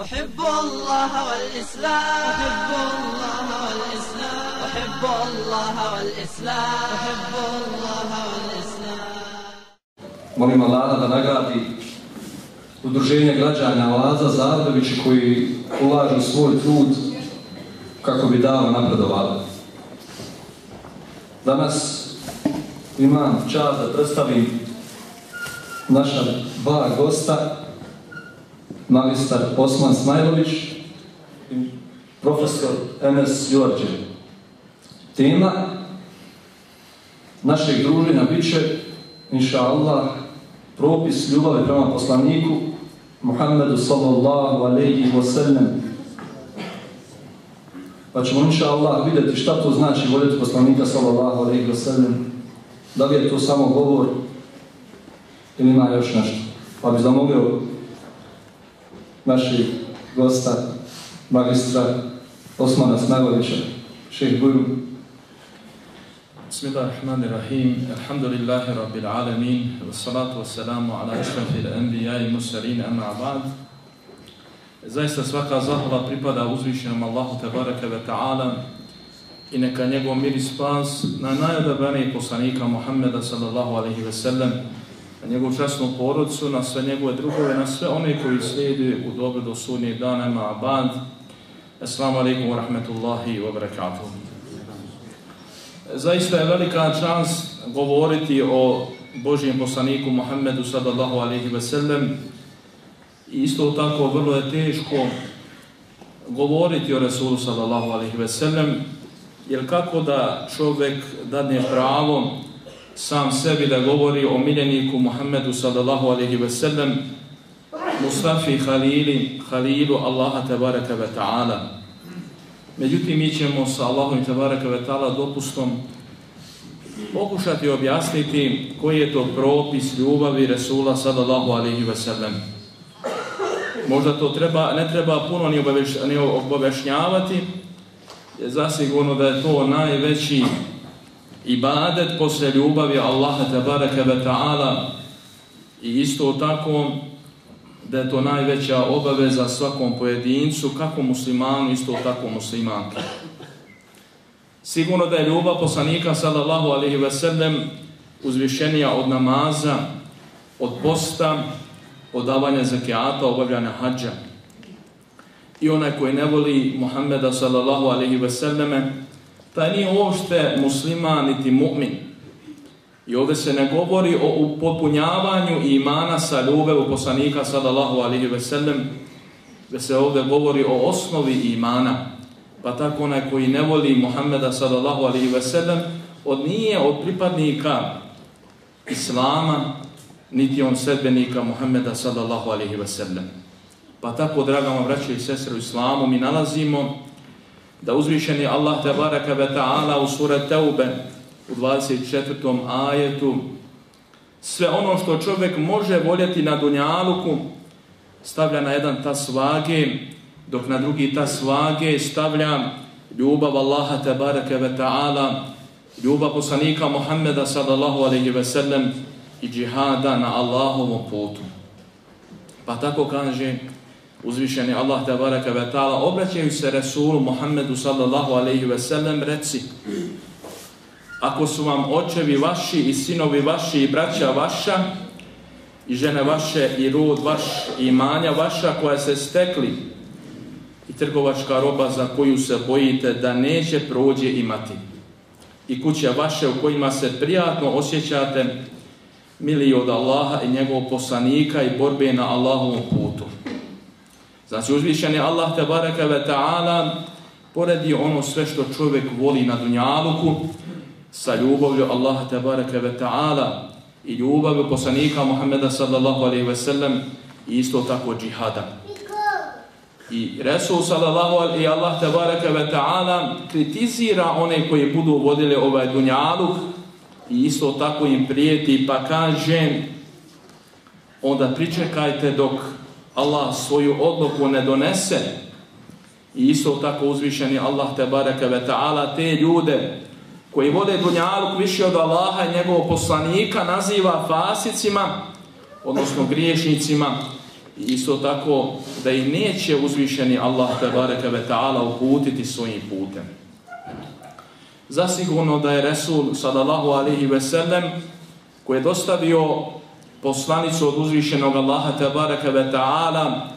أحب الله والإسلام أحب الله والإسلام أحب الله والإسلام أحب الله والإسلام Molim Allah da nagradi udruženje građana Laza Zardovića koji ulažu svoj trud kako bi dao napredovali. Danas imam čast da predstavim naša dva gosta, magistar Osman Smajlović i profesor Enes Jorđe. Tema našeg druženja bit će, inša Allah, propis ljubave prema poslaniku Muhammedu sallallahu alaihi wa sallam. Pa ćemo inša Allah vidjeti šta to znači voljeti poslanika sallallahu alaihi wa sallam. Da li je to samo govor ili ima još nešto. Pa bi zamogao naših gosta, magistra Osmana Snagovića, šeht Buru. Bismillahirrahmanirrahim, alhamdulillahi rabbil alamin, wa salatu wa salamu ala ashrafi al-anbiya i musarin amma abad. Zaista svaka zahvala pripada uzvišenom Allahu tebareke ve ta'ala i neka njegov mir i spas na najodabrani poslanika Muhammeda sallallahu alaihi ve sellem na njegovu časnu porodcu, na sve njegove drugove, na sve one koji slijede u dobro do sudnjeg dana, ma abad. Assalamu alaikum wa rahmetullahi wa barakatuh. Zaista je velika čast govoriti o Božijem poslaniku Muhammedu sallallahu alaihi ve sellem i isto tako vrlo je teško govoriti o Resulu sallallahu alaihi ve sellem jer kako da čovjek dadne pravo sam sebi da govori o miljeniku Muhammedu sallallahu alaihi ve sellem Mustafi Halili, Halilu Allaha tabaraka ve ta'ala. Međutim, mi ćemo sa Allahom tabaraka ve ta'ala dopustom pokušati objasniti koji je to propis ljubavi Resula sallallahu alaihi ve sellem. Možda to treba, ne treba puno ni, obaveš, ni obavešnjavati, je zasigurno da je to najveći ibadet posle ljubavi Allaha tabaraka ve ta'ala i isto tako da je to najveća obaveza svakom pojedincu, kako muslimanu, isto tako muslimanke. Sigurno da je ljubav poslanika sallallahu alaihi ve sellem uzvišenija od namaza, od posta, od davanja zakijata, obavljanja hađa. I onaj koji ne voli Muhammeda sallallahu alaihi ve selleme, taj nije uopšte musliman niti mu'min. I ovdje se ne govori o popunjavanju imana sa ljubevu poslanika sallallahu alihi veselem, gdje već se ovdje govori o osnovi imana. Pa tako onaj koji ne voli Muhammeda sallallahu alihi veselem, od nije od pripadnika Islama, niti on sedbenika Muhammeda sallallahu alihi veselem. Pa tako, dragama braće i sestre u Islamu, mi nalazimo da uzvišeni Allah tabaraka ve ta'ala u sura Teube u 24. ajetu sve ono što čovjek može voljeti na dunjaluku stavlja na jedan tas vage, dok na drugi tas vage stavlja ljubav Allaha tabaraka ve ta'ala, ljubav poslanika Muhammeda sallallahu alaihi ve sellem i džihada na Allahovom putu. Pa tako kaže uzvišeni Allah te baraka ve ta'ala, obraćaju se Resulu Muhammedu sallallahu alaihi ve sellem, reci, ako su vam očevi vaši i sinovi vaši i braća vaša i žene vaše i rod vaš i imanja vaša koja se stekli i trgovačka roba za koju se bojite da neće prođe imati i kuće vaše u kojima se prijatno osjećate mili od Allaha i njegovog poslanika i borbe na Allahovom putu. Znači uzvišen je Allah tabaraka ve ta'ala poredi ono sve što čovjek voli na dunjaluku sa ljubavlju Allaha tabaraka ve ta'ala i ljubavlju poslanika Muhammeda sallallahu alaihi ve sellem i isto tako džihada. I Resul sallallahu alaihi Allah tabaraka ve ta'ala kritizira one koji budu vodili ovaj dunjaluk i isto tako im prijeti pa kaže onda pričekajte dok Allah svoju odluku ne donese i isto tako uzvišeni Allah te bareke ve taala te ljude koji vode dunjaluk više od Allaha i njegovog poslanika naziva fasicima odnosno griješnicima I isto tako da i neće uzvišeni Allah tebareke ve ta'ala uputiti svojim putem. Zasigurno da je Resul sallallahu alaihi ve sellem koji je dostavio poslanicu od uzvišenog Allaha tabaraka ve ta'ala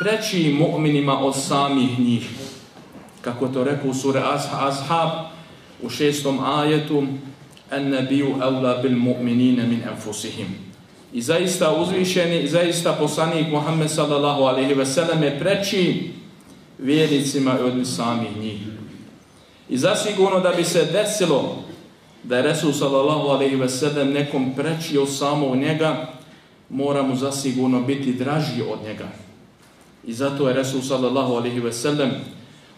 preći mu'minima od samih njih. Kako to rekao u sure Ashab u šestom ajetu en nebiju evla bil mu'minine min enfusihim. I zaista uzvišeni, zaista poslanik Muhammed sallallahu alaihi ve sellem je preći vjernicima od samih njih. I zasigurno da bi se desilo da je Resul sallallahu alaihi ve sellem nekom prečio samo u njega, mora mu zasigurno biti draži od njega. I zato je Resul sallallahu alaihi ve sellem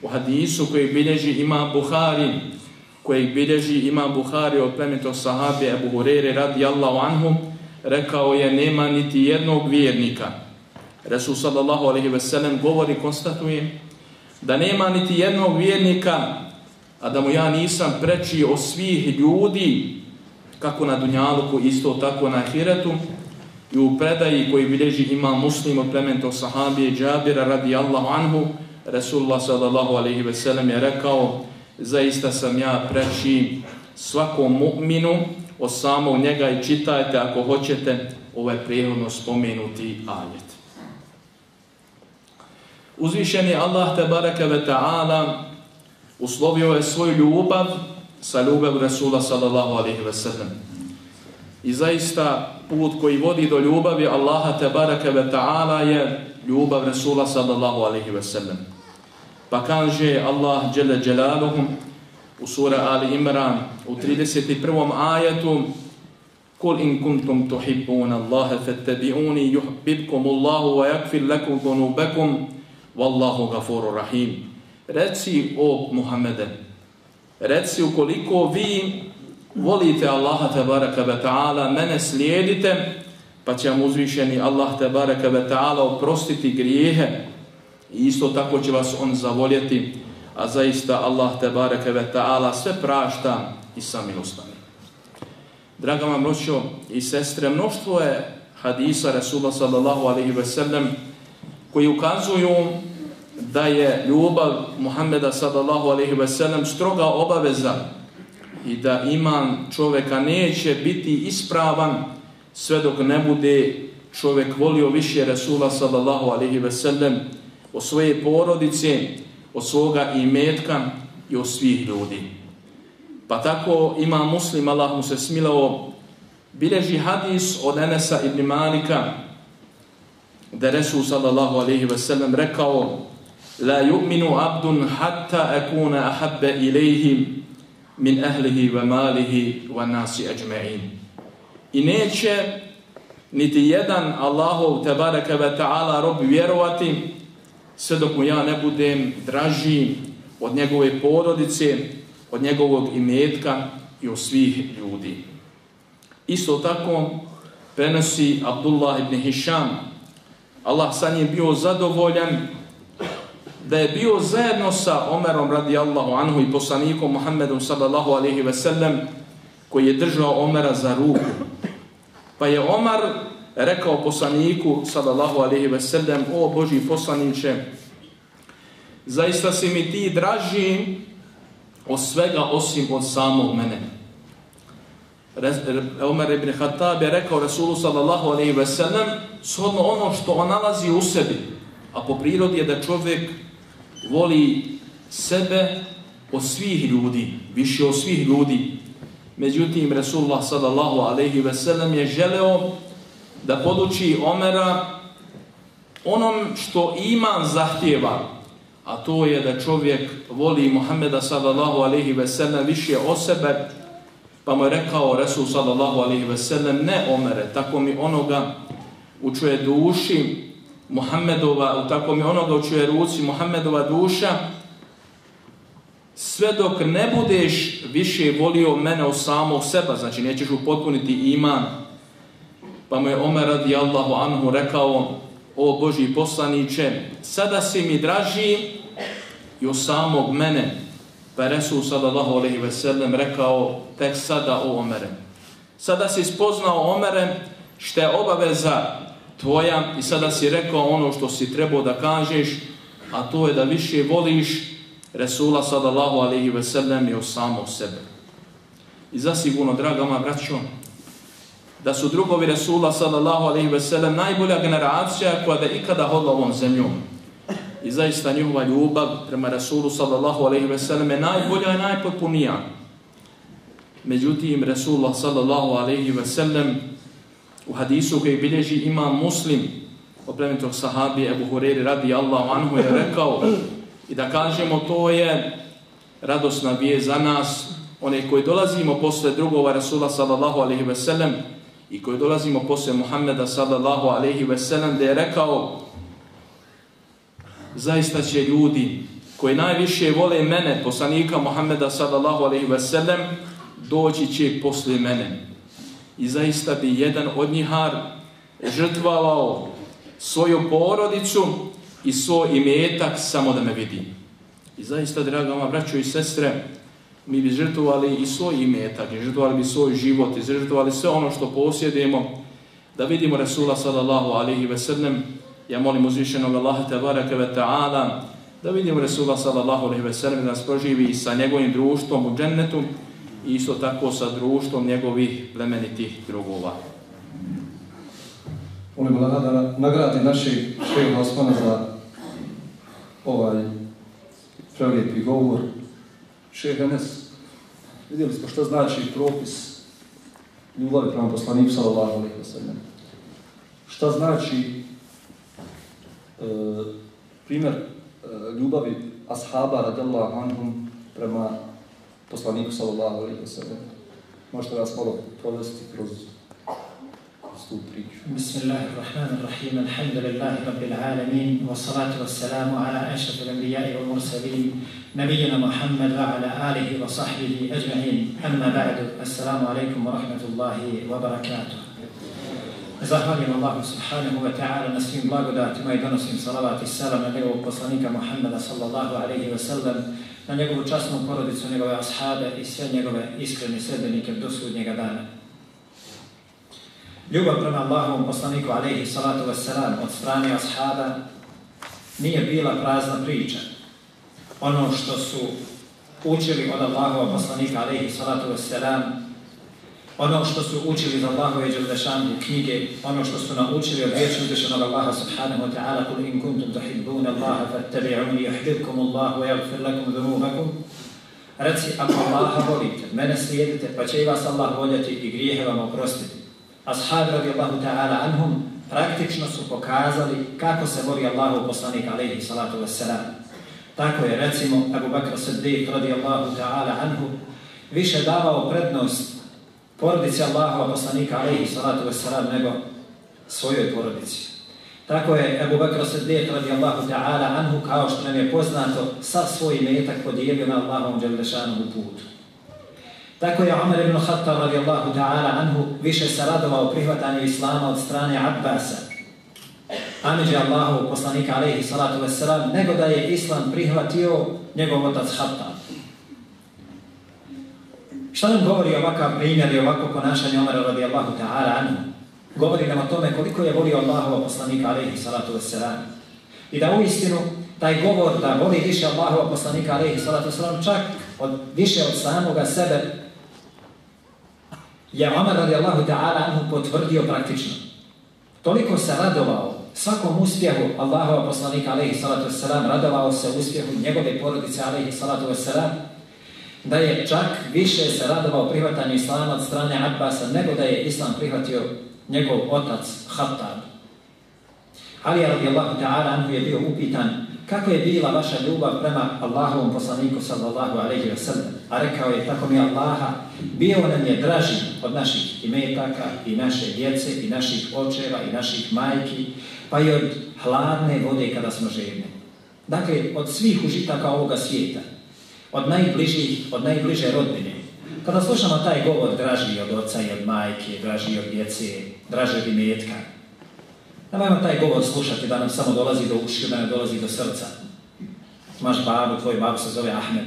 u hadisu koji bilježi ima Buhari, koji bilježi ima Buhari od plemenitog sahabe Ebu Hurere radijallahu anhu, rekao je nema niti jednog vjernika. Resul sallallahu alaihi ve sellem govori, konstatuje da nema niti jednog vjernika, a da mu ja nisam preči o svih ljudi, kako na Dunjaluku, isto tako na Ahiretu, i u predaji koji bilježi ima muslim od plemenitog sahabije Džabira radijallahu anhu, Resulullah sallallahu alaihi ve sellem je rekao, zaista sam ja preči svakom mu'minu od samog njega i čitajte ako hoćete ovaj prijehodno spomenuti ajet. Uzvišeni Allah te baraka ve ta'ala uslovio je svoju ljubav sa ljubav Rasula sallallahu alaihi ve sellem. I zaista put koji vodi do ljubavi Allaha te baraka ve ta'ala je ljubav Rasula sallallahu alaihi ve sellem. Pa kaže Allah dželle dželaluhum u sura Ali Imran u 31. ajetu Kul in kuntum tuhibbuna Allaha fattabi'uni yuhibbukum Allahu wa yaghfir lakum dhunubakum wallahu ghafurur rahim. Reci o Muhammede, reci ukoliko vi volite Allaha tabaraka wa ta'ala, mene slijedite, pa će vam uzvišeni Allah tabaraka wa ta'ala oprostiti grijehe i isto tako će vas on zavoljeti a zaista Allah tabaraka wa taala sve prašta i samilostani. Draga vam braćo i sestre, mnoštvo je hadisa Rasula sallallahu alaihi ve sellem koji ukazuju da je ljubav Muhameda sallallahu alejhi ve sellem stroga obaveza i da iman čovjeka neće biti ispravan sve dok ne bude čovjek volio više Resula sallallahu alejhi ve sellem o svoje porodice od svoga imetka i o svih ljudi. Pa tako ima muslim, Allah mu se smilao, bileži hadis od Enesa ibn Malika, da Resul sallallahu alaihi ve sellem rekao La yu'minu abdun hatta akuna ahabba ilayhim min ahlihi wa malihi wa nasi ajma'in. I neće niti jedan Allahov tebareke ve ta'ala rob vjerovati sve dok mu ja ne budem draži od njegove porodice, od njegovog imetka i od svih ljudi. Isto tako prenosi Abdullah ibn Hisham. Allah sa njim bio zadovoljan da je bio zajedno sa Omerom radijallahu anhu i poslanikom Muhammedom sallallahu alaihi ve sellem koji je držao Omera za ruku. Pa je Omar rekao poslaniku sallallahu alejhi ve sellem o Boži poslanice zaista si mi ti draži od svega osim od samog mene Omer ibn Khattab je rekao Rasulu sallallahu alejhi ve sellem shodno ono što on nalazi u sebi a po prirodi je da čovjek voli sebe od svih ljudi više od svih ljudi. Međutim Resulullah sallallahu alaihi ve sellem je želeo da poduči Omera onom što iman zahtjeva, a to je da čovjek voli Muhammeda sallallahu alaihi ve sellem više o sebe, pa mu je rekao Resul sallallahu alaihi ve sellem, ne Omere, tako mi onoga u čuje duši Muhammedova, tako mi onoga u čuje ruci Muhammedova duša, sve dok ne budeš više volio mene u samog seba, znači nećeš upotpuniti iman, Pa mu je Omer radi Allahu anhu rekao, o Boži poslaniće, sada si mi draži i samog mene. Pa je Resul sallallahu alaihi ve sellem rekao, tek sada o Omere. Sada si spoznao Omere, što je obaveza tvoja i sada si rekao ono što si trebao da kažeš, a to je da više voliš Resula sallallahu alaihi ve sellem je o samo sebe. I zasigurno, dragama braćo, da su drugovi Resula sallallahu alaihi ve sellem najbolja generacija koja da ikada hodla ovom zemljom. I zaista njihova ljubav prema Resulu sallallahu alaihi ve sellem je najbolja i najpotpunija. Međutim, Resulullah sallallahu alaihi ve sellem u hadisu koji bilježi ima muslim od plemenitog sahabije Ebu Hureyri radi Allahu anhu je rekao i da kažemo to je radosna vije za nas, one koji dolazimo posle drugova Rasula sallallahu alaihi ve sellem i koji dolazimo posle Muhammeda sallallahu alaihi ve sellem da je rekao zaista će ljudi koji najviše vole mene, poslanika Muhammeda sallallahu alaihi ve sellem, doći će posle mene. I zaista bi jedan od njihar žrtvavao svoju porodicu i svoj imetak samo da me vidi. I zaista, draga moja braćo i sestre, mi bi žrtvovali i svoj imetak, i žrtvovali bi svoj život, i žrtvovali sve ono što posjedimo, da vidimo Resula sallallahu alaihi ve sellem, ja molim uzvišenog Allaha tabaraka ve ta'ala, da vidimo Resula sallallahu alaihi ve sellem, da nas proživi sa njegovim društvom u džennetu, isto tako sa društvom njegovih plemenitih drugova. Molim Allah da nagradi naši šeha Osmana za ovaj prelijepi govor. Šeha Enes, vidjeli smo što znači propis ljubavi prema poslaniku sallallahu alaihi wa sallam. Šta znači e, primjer e, ljubavi ashaba radijallahu anhum prema poslaniku sallallahu alaihi wa sallam. Možete vas malo provesti kroz tu priču. Bismillahirrahmanirrahim. Alhamdulillahi rabbil alamin. Wa salatu wa salamu ala ašrafil anbijai wa mursalin. Nabijina Muhammad wa ala alihi wa sahbihi ajma'in. Amma ba'du. Assalamu alaikum wa rahmatullahi wa barakatuh. Zahvaljujem Allahu subhanahu wa ta'ala na svim blagodatima i donosim salavat i salam na njegovog poslanika Muhammada sallallahu alaihi wa sallam na njegovu časnu porodicu, njegove ashabe i sve njegove iskrene sredbenike do sudnjega dana. Ljubav prema Allahovom poslaniku, alaihi salatu wassalam, od strane ashaba, nije bila prazna priča. Ono što su učili od Allahova poslanika, alaihi salatu wassalam, ono što su učili za Allahove Đelešanu knjige, ono što su naučili od riječi uzvišenog Allaha subhanahu wa ta'ala kul in kuntum tuhibbuna Allaha fattabi'uni yuhibbukum Allahu wa yaghfir lakum dhunubakum Reci, ako Allaha volite, mene slijedite, pa će i vas Allah voljeti i grijehe vam oprostiti. Ashab radijallahu ta'ala anhum praktično su pokazali kako se voli Allahu poslanik alaihi salatu wassalam. Tako je, recimo, Abu Bakr Siddiq radijallahu ta'ala anhu više davao prednost porodici Allahova poslanika alaihi salatu wasalam nego svojoj porodici. Tako je Ebu Bakr Siddiq radijallahu ta'ala anhu kao što nam je poznato sa svoj metak podijelio na Allahom dželdešanom putu. Tako je Umar ibn Khattab radijallahu ta'ala anhu više se radovao prihvatanju Islama od strane Abbasa. Amidži Allahu poslanika alaihi salatu wasalam nego da je Islam prihvatio njegov otac Khattab. Šta nam govori ovakav primjer i ovako ponašanje Omara radijallahu ta'ala anhu? Govori nam o tome koliko je volio Allahova poslanika alaihi salatu wassalam. I da uistinu taj govor da voli više Allahova poslanika alaihi salatu wassalam čak od, više od samoga sebe je Omar radijallahu ta'ala anhu potvrdio praktično. Toliko se radovao svakom uspjehu Allahova poslanika alaihi salatu wassalam, radovao se uspjehu njegove porodice alaihi salatu wassalam, da je čak više se radovao prihvatanju islama od strane Abbasa nego da je islam prihvatio njegov otac Hattab. Ali radijallahu ta'ala anhu je bio upitan kako je bila vaša ljubav prema Allahovom poslaniku sallallahu alaihi wa sallam. A rekao je tako mi Allaha bio nam je draži od naših imetaka i naše djece i naših očeva i naših majki pa i od hladne vode kada smo živni. Dakle, od svih užitaka ovoga svijeta od najbližih, od najbliže rodbine. Kada slušamo taj govor, draži od oca i od majke, draži od djece, draži od imetka, nemojmo taj govor slušati da nam samo dolazi do uši, da nam dolazi do srca. Imaš babu, tvoj babu se zove Ahmed,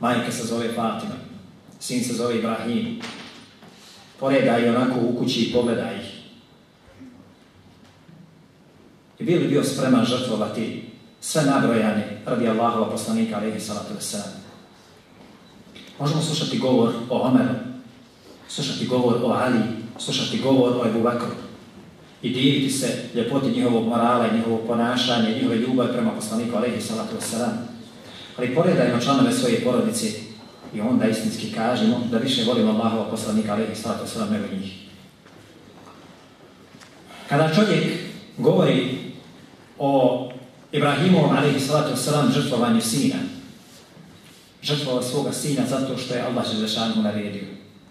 majka se zove Fatima, sin se zove Ibrahim. Poredaj onako u kući i pogledaj ih. i bili bio spreman žrtvovati sve nabrojane radi Allahova poslanika alaihi salatu wasalam. Možemo slušati govor o Omeru, slušati govor o Ali, slušati govor o Ebu Bakru i diviti se ljepoti njihovog morala i njihovog ponašanja i njihove ljubav prema poslaniku Alehi salatu wasalam. Ali poredajmo članove svoje porodice i onda istinski kažemo da više volimo Allahova poslanika Alehi salatu wasalam nego njih. Kada čovjek govori o Ibrahimu Alehi salatu wasalam žrtvovanju sina, žrtvovao svoga sina zato što je Allah Želešanu naredio.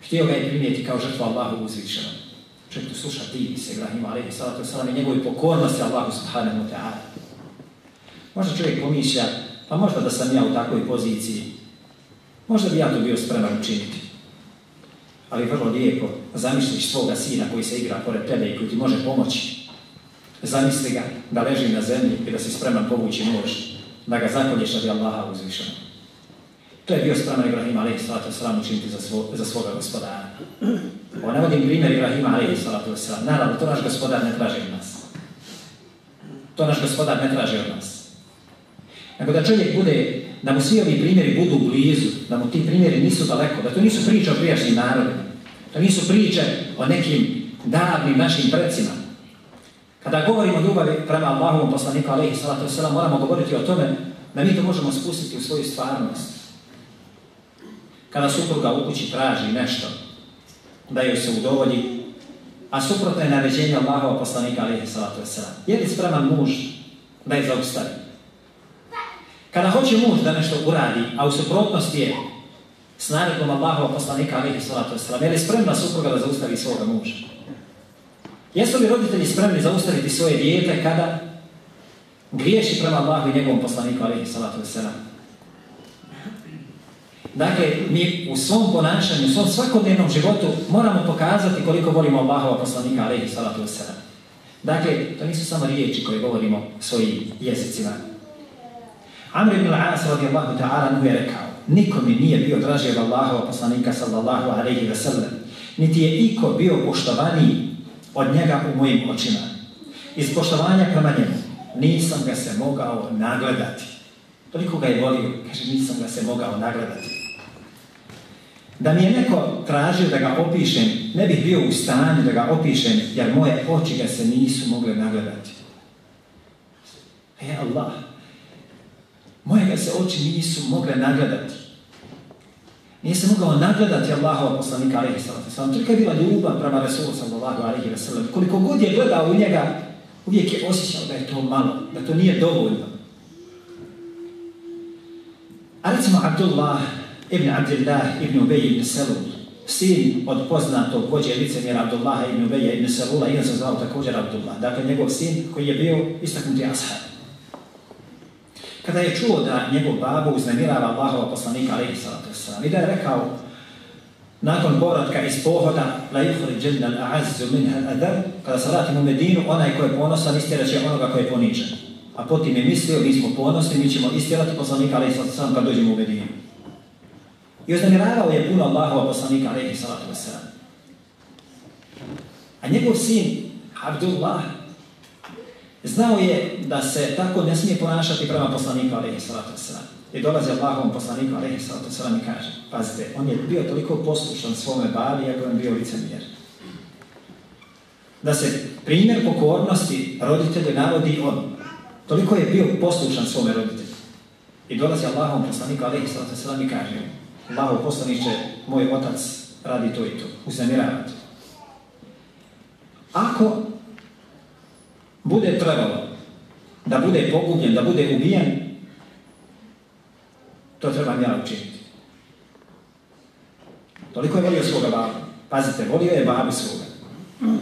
Htio ga je primijeti kao žrtva Allahu uzvišenom. Čovjek tu sluša divi se Ibrahimu alaihi salatu wasalam i njegovi pokornosti Allahu subhanahu wa ta'ala. Možda čovjek pomišlja, pa možda da sam ja u takvoj poziciji, možda bi ja to bio spreman učiniti. Ali vrlo lijepo zamisliš svoga sina koji se igra pored tebe i koji ti može pomoći. Zamisli ga da leži na zemlji i da si spreman povući nož, da ga zakolješ radi Allaha uzvišenom. To je bio spreman Ibrahim alaih salatu wasalam učiniti za, svo, za svoga gospodara. Ovo navodim primjer Ibrahima alaih salatu wasalam. Naravno, to naš gospodar ne traži od nas. To naš gospodar ne traži od nas. Nego da čovjek bude, da mu svi ovi primjeri budu blizu, da mu ti primjeri nisu daleko, da to nisu priče o prijašnjim narodima, to nisu priče o nekim davnim našim predsima. Kada govorimo o ljubavi prema Allahovom poslaniku alaihi salatu wasalam, moramo govoriti o tome da mi to možemo spustiti u svoju stvarnost. Kada supruga u kući traži nešto, da joj se udovolji, a suprotno je naređenje Allahova poslanika alihi salatu wasalam. Je li spreman muž da je zaustavi? Kada hoće muž da nešto uradi, a u suprotnosti je s naredbom Allahova poslanika alihi salatu wasalam, je li spremna supruga da zaustavi svoga muža? Jesu li roditelji spremni zaustaviti svoje dijete kada griješi prema Allahu i njegovom poslaniku alihi salatu wasalam? Dakle, mi u svom ponašanju, u svom svakodnevnom životu moramo pokazati koliko volimo Allahova poslanika alaihi salatu wasalam. Dakle, to nisu samo riječi koje govorimo svojim jezicima. Amr ibn al-As radijallahu ta'ala mu je rekao, niko mi nije bio draži od Allahova poslanika sallallahu alaihi wa sallam, niti je iko bio poštovaniji od njega u mojim očima. Iz poštovanja prema njemu nisam ga se mogao nagledati. Toliko ga je volio, kaže, nisam ga se mogao nagledati. Da mi je neko tražio da ga opišem, ne bih bio u stanju da ga opišem, jer moje oči ga se nisu mogle nagledati. E Allah, moje ga se oči nisu mogle nagledati. Nije se mogao nagledati Allahova poslanika alaihi sallatu sallam. Tolika je bila ljubav prema Resulu sallallahu alaihi sallam. Koliko god je gledao u njega, uvijek je osjećao da je to malo, da to nije dovoljno. A recimo Abdullah ibn Abdillah ibn Ubej ibn Selul, sin od poznatog vođe licemjera Abdullaha ibn Ubeja ibn Selula, i on se zvao također Abdullah. Dakle, njegov sin koji je bio istaknuti ashab. Kada je čuo da njegov babu uznemirava Allahova poslanika alaihi salatu wasalam i da je rekao nakon povratka iz pohoda la yuhri džedna l'a'azzu minha adab, kada se vratim u Medinu, onaj ko je ponosan istjeraće onoga ko je poničan. A potim je mislio, mi smo ponosni, mi ćemo istjerati poslanika alaihi sallatu wasallam kad dođemo u Medinu. I uznamiravao je puno Allahova poslanika alaihi salatu wasalam. A njegov sin, Abdullah, Znao je da se tako ne smije ponašati prema poslaniku alaihi salatu wasalam. I dolazi Allahovom poslaniku alaihi salatu wasalam i kaže, pazite, on je bio toliko poslušan svome bavi, ako je bio licemjer. Da se primjer pokornosti roditelje navodi on. Toliko je bio poslušan svome roditelju. I dolazi Allahom poslaniku alaihi salatu wasalam i kaže, Allaho poslaniće, moj otac radi to i to, uznemiravati. Ako bude trebalo da bude pogubljen, da bude ubijen, to trebam ja učiniti. Toliko je volio svoga babu. Pazite, volio je babu svoga.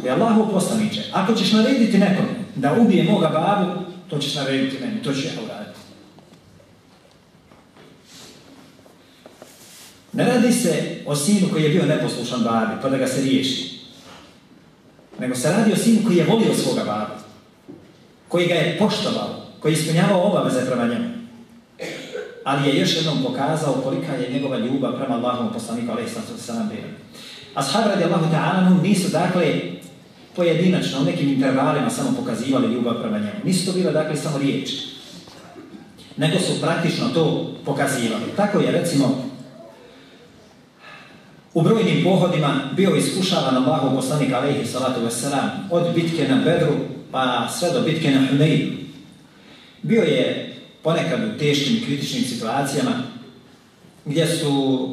I Allahu poslaniče, ako ćeš narediti nekome da ubije moga babu, to ćeš narediti meni, to će ja uraditi. Ne radi se o sinu koji je bio neposlušan babi, pa da ga se riješi. Nego se radi o sinu koji je volio svoga babu koji ga je poštovao, koji je ispunjavao obaveze prema njemu. Ali je još jednom pokazao kolika je njegova ljubav prema Allahom poslaniku alaih sallatu sallam bila. Ashab radi Allahu ta'ala nisu dakle pojedinačno, u nekim intervalima samo pokazivali ljubav prema njemu. Nisu to bile, dakle, samo riječi. Nego su praktično to pokazivali. Tako je, recimo, u brojnim pohodima bio iskušavan Allahov poslanik alejhi salatu vesselam od bitke na Bedru pa sve do bitke na Huneinu. Bio je ponekad u teškim kritičnim situacijama gdje su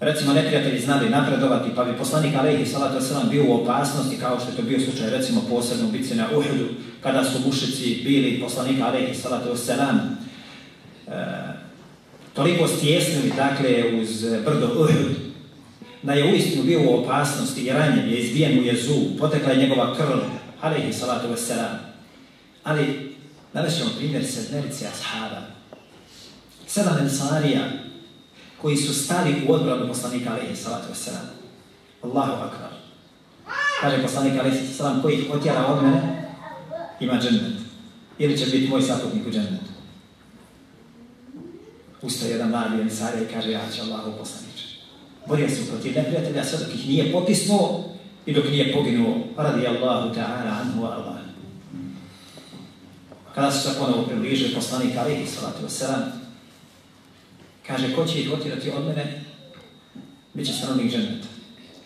recimo neprijatelji znali napredovati pa bi poslanik alejhi salatu vesselam bio u opasnosti kao što je to bio slučaj recimo posebno u bitci na Uhudu kada su mušici bili poslanika alejhi salatu vesselam e, toliko stjesnili dakle uz brdo Uhud da je uistinu bio u opasnosti i ranjen je, izbijen mu je zub, potekla je njegova krv, alaihi salatu wasalam. Ali, navešemo primjer sedmerice ashaba. Sedam ensarija koji su stali u odbranu poslanika alaihi salatu wasalam. Allahu akbar. Kaže poslanik alaihi salatu wasalam, koji ih otjera od mene, ima džennet. Ili će biti moj saputnik u džennetu. Ustaje jedan mali ensarija i kaže, ja će Allahu poslanik borio se protiv neprijatelja sve dok ih nije potisnuo i dok nije poginuo radi Allahu ta'ala anhu wa Allah. Kada su se ponovo približili poslanik Alihi salatu wasalam, kaže, ko će ih otirati od mene, bit će stanovnik dženeta.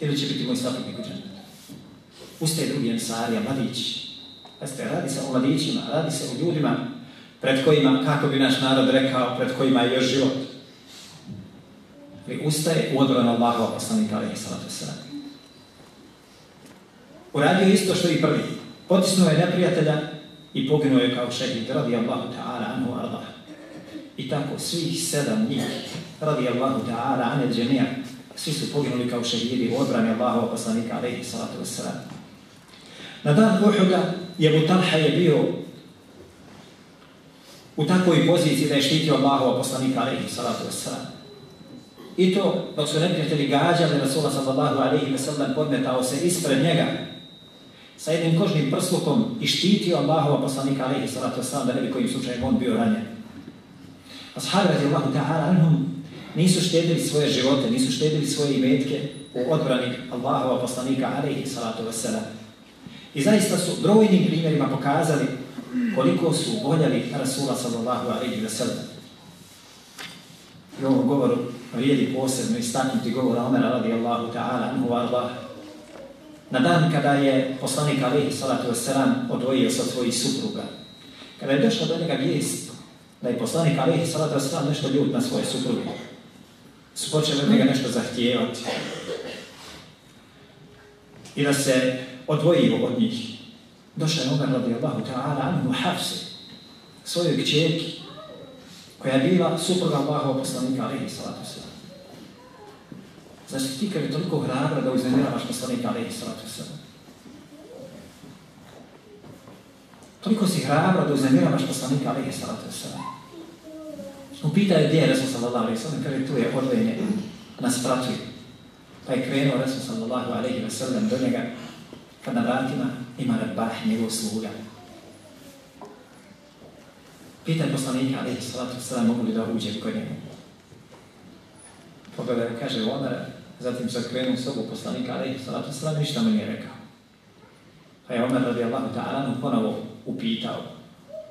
Ili će biti moj stanovnik u dženetu. Ustaje drugi ensarija, mladić. Jeste, radi se o mladićima, radi se o ljudima pred kojima, kako bi naš narod rekao, pred kojima je još život koji ustaje u odbranu Allahova poslanika alaihi salatu sallam. Uradio isto što i prvi. Potisnuo je neprijatelja i poginuo je kao šehid radi Allahu ta'ala anhu arda. I tako svih sedam njih radi Allahu ta'ala ane džemija svi su poginuli kao šehidi u odbrani Allahova poslanika alaihi salatu sallam. Na dan Uhuda je Talha je bio u takvoj poziciji da je štitio Allahova poslanika alaihi salatu sallam I to, dok su neprijatelji gađali Rasula sallallahu alaihi wa sallam podmetao se ispred njega sa jednim kožnim prslukom i štitio Allahova poslanika alaihi sallatu wa sallam da ne bi kojim slučajem on bio ranjen. Ashabi radi Allahu ta'ala anhum nisu štedili svoje živote, nisu štedili svoje imetke u odbrani Allahova poslanika alaihi sallatu wa sallam. I zaista su brojnim primjerima pokazali koliko su voljeli Rasula sallallahu alaihi wa sallam. I ovom govoru vrijedi posebno istaknuti govora Omera radijallahu ta'ala anhu arba. Na dan kada je poslanik alaihi salatu wasalam odvojio sa svojih supruga, kada je došla do njega vijest da je poslanik alaihi salatu wasalam nešto ljud na svoje supruge, su počeli od njega nešto zahtijevati i da se odvojio od njih. Došao je Omer radijallahu ta'ala anhu hafse svojoj kćerki koja je bila supruga Allahova poslanika alaihi salatu wasalam. Znači ti kad je toliko hrabra da uznemiravaš poslanika alaihi salatu wasalam. Toliko si hrabra da uznemiravaš poslanika alaihi salatu wasalam. Upita je gdje je Resul sallallahu alaihi sallam, kaže tu je odvojenje, nas pratuje. Pa je krenuo Resul sallallahu alaihi sallam do njega, kad na vratima ima rabah njegov sluga. Pita poslanika alaihi salatu sada mogu li da uđe kod njega? Pogledaj, kaže Omer, zatim se krenuo sobu poslanika, ali salatu sada ništa mu nije rekao. Pa je Omer radi Allahu ta'ala ponovo upitao.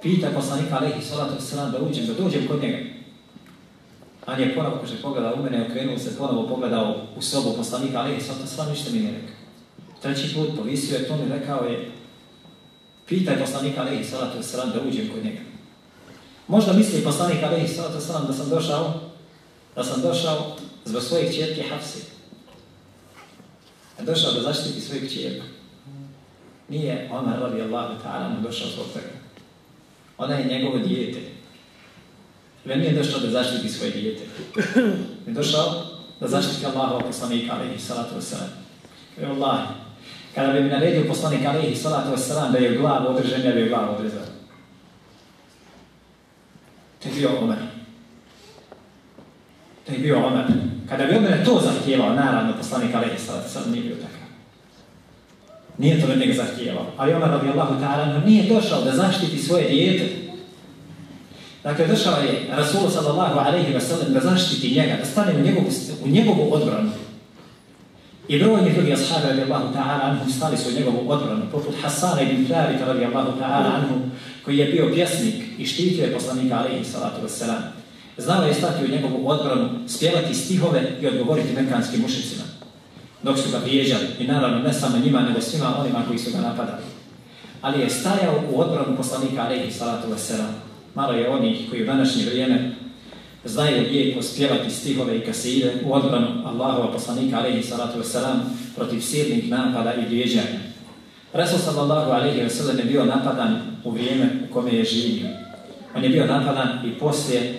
Pita poslanika, ali salatu sada da uđem, da dođem kod njega. A nije ponovo, kaže, pogledao u mene, okrenuo se, ponovo pogledao u sobu poslanika, ali salatu sada ništa mi nije rekao. Treći put povisio je to mi rekao je, pitaj poslanika, ali salatu sada da uđem kod njega. Možda misli poslanik, ali salatu sallam da sam došao, da sam došao zbog svojih četke Hafsi Da došao da zaštiti svoju kćerku. Nije Omar radi Allahu ta'ala mu došao zbog toga. Ona je njegovo dijete. Ve nije došao da zaštiti svoje dijete. Je došao da zaštiti Allahu poslanika alaihi salatu wasalam. Ve Allah, kada bi mi naredio poslanik alaihi salatu wasalam da je glavu održen, ja bi je glavu odrezao. To je bio Omer. To je bio Omer. Kada bi Omer to zahtijevao, naravno, poslanik Alehi salatu sad nije bio takav. Nije to nego zahtijevao. Ali Omer radi Allahu ta'ala nije došao da zaštiti svoje dijete. Dakle, došao je Rasul sallallahu alaihi wa sallam da zaštiti njega, da stane u njegovu, u njegovu odbranu. I brojni drugi ashabi radijallahu ta'ala anhum stali su u njegovu odbranu, poput Hassana ibn Thabita radijallahu ta'ala anhum, koji je bio pjesnik i štitio je poslanika Alihi salatu wasalam. Znao je stati u njegovu odbranu, spjevati stihove i odgovoriti mekanskim mušicima. Dok su ga vrijeđali, i naravno ne samo njima, nego svima onima koji su ga napadali. Ali je stajao u odbranu poslanika Alihi salatu wasalam. Malo je onih koji u današnje vrijeme znaju lijepo spjevati stihove i kaside u odbranu Allahova poslanika alaihi salatu wasalam protiv silnih napada i vrijeđanja. Resul sallallahu alaihi wasalam je bio napadan u vrijeme u kome je živio. On je bio napadan i poslije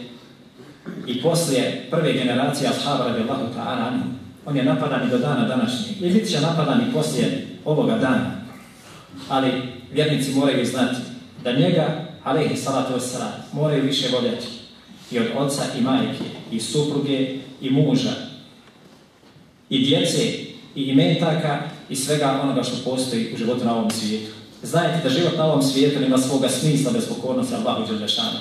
i poslije prve generacije ashaba radijallahu ta'ala anhu. On je napadan i do dana današnjeg. I bit će napadan i poslije ovoga dana. Ali vjernici moraju znati da njega, alaihi salatu wasalam, moraju više voljeti i od oca i majke, i supruge, i muža, i djece, i imetaka, i svega onoga što postoji u životu na ovom svijetu. Znajte da život na ovom svijetu nema svoga smisla bez pokornosti Allahu Đelešanu.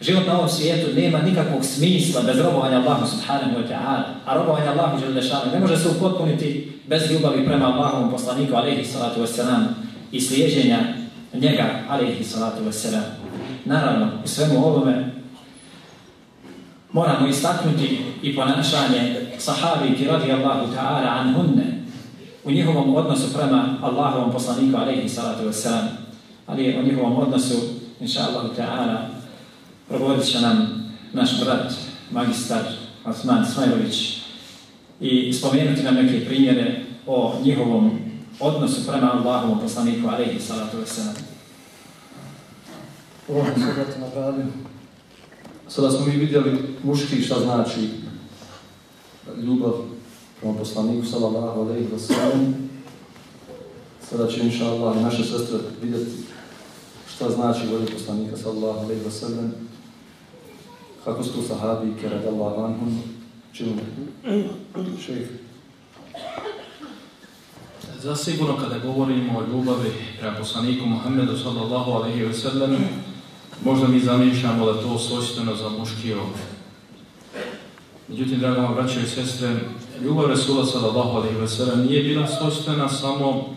Život na ovom svijetu nema nikakvog smisla bez robovanja Allahu Subhanahu wa ta'ala. A robovanje Allahu Đelešanu ne može se upotpuniti bez ljubavi prema Allahovom poslaniku, alaihi salatu wasalam i slijeđenja njega, alaihi salatu wasalam. Naravno, u svemu ovome moramo istaknuti i ponašanje sahabiki radijallahu ta'ala anhunne u njihovom odnosu prema Allahovom poslaniku alaihi salatu wassalam. Ali o njihovom odnosu, inša Allahu ta'ala, provodit će nam naš brat, magistar Osman Smajlović i spomenuti nam neke primjere o njihovom odnosu prema Allahovom poslaniku alaihi salatu wassalam. Ovo se vrati na pravi. Sada smo mi vidjeli muški šta znači ljubav prema poslaniku sallallahu alejhi ve sellem. Sada će inša Allah naše sestre vidjeti šta znači volje poslanika sallallahu alejhi ve sellem. Kako su tu sahabi i Allah anhum činili. Šejh. Zasigurno kada govorimo o ljubavi prema poslaniku Muhammedu sallallahu alejhi ve sellem, možda mi zamišljamo da to svojstveno za muški rod. Međutim, draga vam braće i sestre, ljubav Resula sallallahu alaihi ve sellem nije bila svojstvena samo